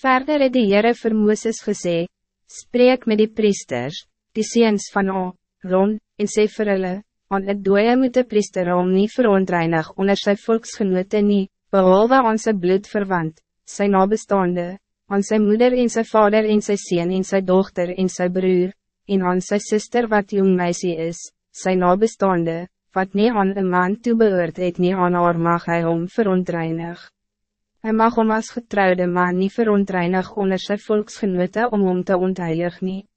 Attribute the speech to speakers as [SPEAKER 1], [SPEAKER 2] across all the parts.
[SPEAKER 1] Verder het die Heere vir Mooses gesê, spreek met die priesters, die seens van O, Ron, en sê vir hulle, aan het dooie moet de priester om nie verontreinig onder sy volksgenote nie, behalwe aan sy bloedverwant, sy nabestaande, aan sy moeder en sy vader en sy sien en sy dochter en sy broer, en aan sy sister wat jong meisie is, sy nabestaande, wat nie aan een man toebehoort het nie aan haar mag hy om verontreinig. Hij mag om als getrouwde man niet verontreinig onder zijn volksgenote om om te ontheilig nie.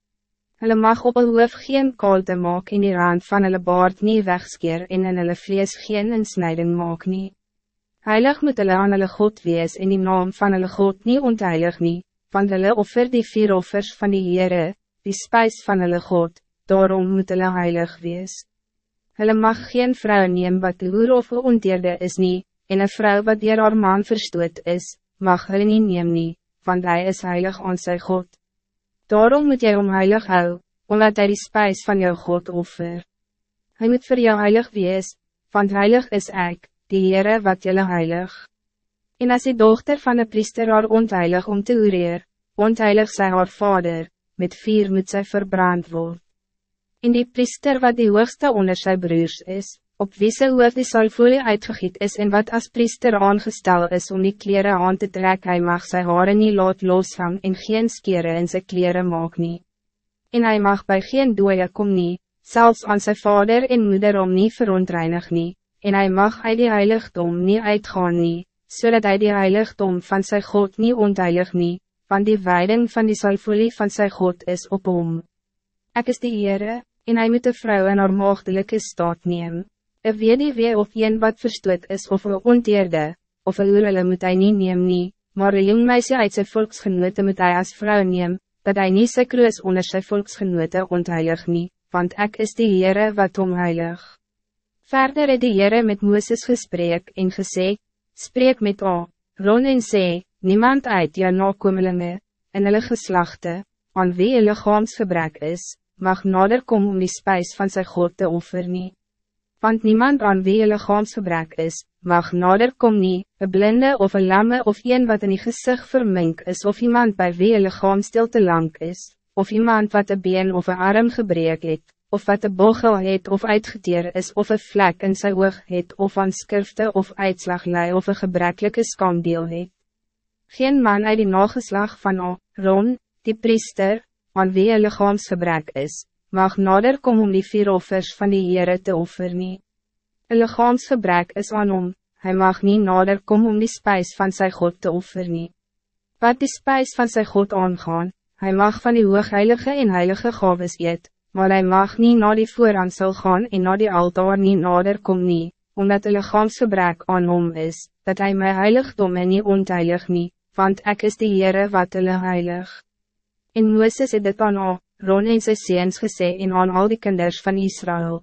[SPEAKER 1] Hulle mag op een hoof geen kalte maak in die rand van hulle baard nie wegskeer en in hulle vlees geen insnijding maak nie. Heilig moet hulle aan hulle God wees in die naam van hulle God nie ontheilig nie, want hulle offer die vier offers van die Heere, die spijs van hulle God, daarom moet hulle heilig wees. Hulle mag geen vrou neem wat hoer of is niet en een vrouw wat dier haar man verstoot is, mag hulle nie neem nie, want hij is heilig aan sy God. Daarom moet jy om heilig hou, omdat hij die spijs van jou God offer. Hij moet voor jou heilig wees, want heilig is ek, die Heere wat jylle heilig. En as die dochter van de priester haar ontheilig om te ureer, ontheilig sy haar vader, met vier moet sy verbrand word. En die priester wat die hoogste onder sy broers is, op wie sy hoof die salfolie uitgegiet is en wat als priester aangestel is om die kleren aan te trekken, hij mag sy haren niet laat loshang en geen skere in sy kleren maak nie. En hij mag bij geen dooie kom nie, zelfs aan zijn vader en moeder om niet verontreinig nie, en hij mag uit die heiligdom niet uitgaan nie, zodat hij die heiligdom van zijn God niet ontheilig nie, want die weiding van die salfolie van zijn God is op hom. Ek is die Heere, en hij moet de vrouw in haar maagdelijke staat nemen. Een weduwee of een wat verstoot is of een onteerde, of een oorele moet hij niet neem nie, maar een jong meisje uit zijn volksgenote moet hij als vrouw neem, dat hij niet sy kruis onder zijn volksgenote ontheilig nie, want ik is die Heere wat omheilig. Verder het die Heere met Mooses gesprek en gesê, spreek met O, Ron en sê, niemand uit jou nakomelinge, en hulle geslachte, aan wie hulle lichaamsgebrek is, mag nader kom om die spijs van zijn God te offer nie want niemand aan wie je lichaamsgebrek is, mag nader kom nie, een blinde of een lamme of een wat in die gezicht vermink is of iemand bij wie je lichaam stil te lang is, of iemand wat een been of een arm gebreek het, of wat een bogel het of uitgeteer is of een vlek in sy oog het of aan skrifte of uitslag lei of een gebrekkelijke skamdeel het. Geen man uit die nageslag van O, Ron, die priester, aan wie je lichaamsgebrek is, mag nader kom om die vier offers van die Heere te offer nie. Een lichaamsgebrek is aan hom, hy mag niet nader kom om die spijs van zijn God te offer nie. Wat die spijs van zijn God aangaan, hij mag van die hoogheilige en heilige gaves eet, maar hij mag niet naar die vooransel gaan en naar die altaar niet nader kom nie, omdat een lichaamsgebrek aan hom is, dat hij my heiligdom en nie ontheilig nie, want ik is die Heere wat hulle heilig. En Mooses het dit aan al, Ron en sy seens gesê en aan al die kinders van Israël.